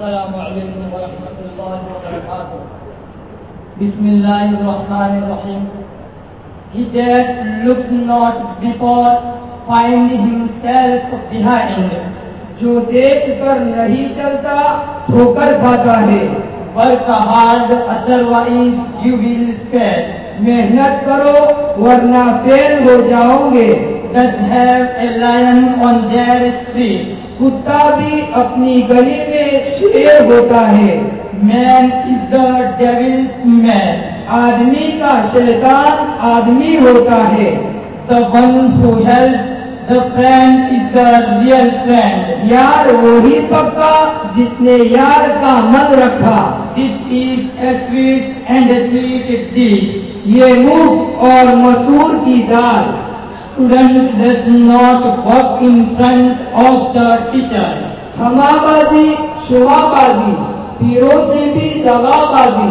السلام عليكم ورحمة الله وبركاته. بسم الله الرحمن الرحيم. He that looks not before find himself behind جو دیکھ کر نہیں چلتا ٹھوکر کھاتا ہے Work hard otherwise you will fail محنت کرو ورنہ فیل ہو جاؤ گے Does have a lion on their street کتا بھی اپنی گلی میں ہوتا ہے۔ مین از دا ڈیول مین آدمی کا شیطان آدمی ہوتا ہے۔ The one to help the friend is the real friend یار وہی پکا جس نے یار کا من رکھا۔ This is a sweet and a sweet dish یہ منہ اور مسور کی دال۔ Student does not work in front of the teacher ہم آبادی بازی بازی پیروں سے بھی دغا بازی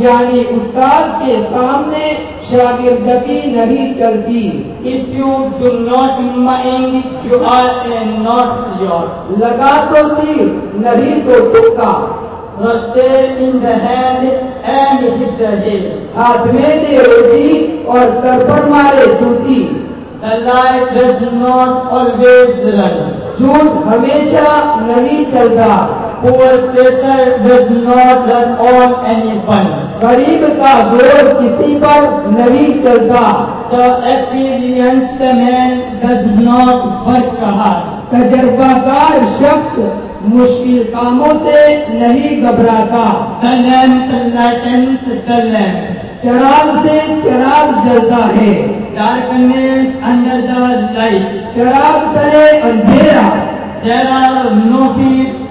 یعنی استاد کے سامنے شاگردگی نہیں چلتی If you do not mind, you are a not your. لگا تو تیر نہیں تو tikka Stay in the hand and hit the hill. ہاتھ میں دے روٹی اور سر پر مارے جوتی The light does not always run. جھوٹ ہمیشہ نہیں چلتا Poor Caesar does not run on any fun. غریب کا زور کسی پر نہیں چلتا The experienced man does not work hard. تجربہ کار شخص مشکل کاموں سے نہیں گھبراتا The lamp lightens the lamp. چراغ سے چراغ جلتا ہے Darkness under the light. چراغ کرے اندھیرا There are no feet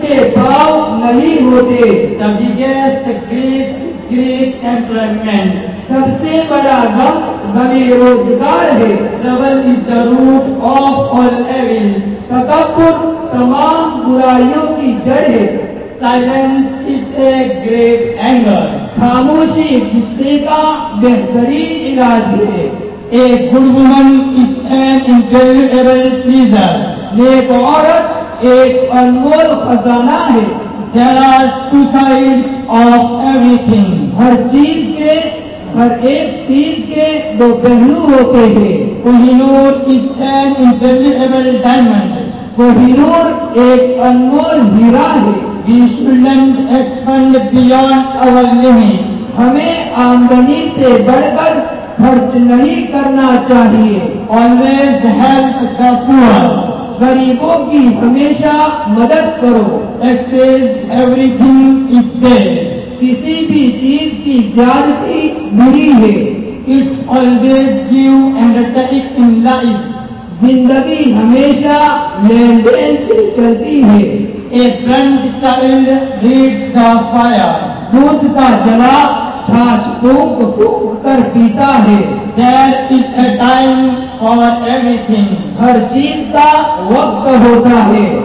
کے بھو نہیں ہوتے the biggest great great employment سب سے بڑا غم بنے روزگار ہے double is the root of all evil تمام برائیوں کی جڑ ہے silence is a great angle خاموشی ہسے کا بہترین علاج ہے ایک گرگن اتنے انٹیلوبل ایک عورت ایک انمول خزانہ ہے۔ There are two side of everything ہر چیز کے، ہر ایک چیز کے دو پہلو ہوتے ہیں۔ کوہینور انٹرنیٹ ڈائمنڈ کوہینور ایک انمول ہیرا ہے۔ ان شورنس ایکسپینڈ ہمیں آمدنی سے بڑھ کر خرچ نہیں کرنا چاہیے۔ اور پورا غریبوں کی ہمیشہ مدد کرو Excess everything is there. کسی بھی چیز کی زیادتی بری ہے It's always give and take in life. زندگی ہمیشہ لین دین سے چلتی ہے A friend child reads the fire. دودھ کا جلا چھاچ پھونک پھونک کر پیتا ہے There is a اور ایوری تھنگ ہر چیز کا وقت ہوتا ہے۔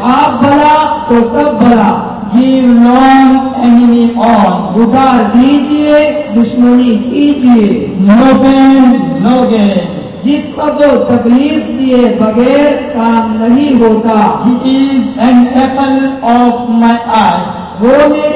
آپ بھلا تو سب بھلا۔ گیو نان گے دشمنی کیجیے نو بین نو گین جس کو جو تکلیف دیے بغیر کام نہیں ہوتا۔ He is an apple of my eye وہ میرے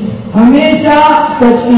ہمیشہ سچ کی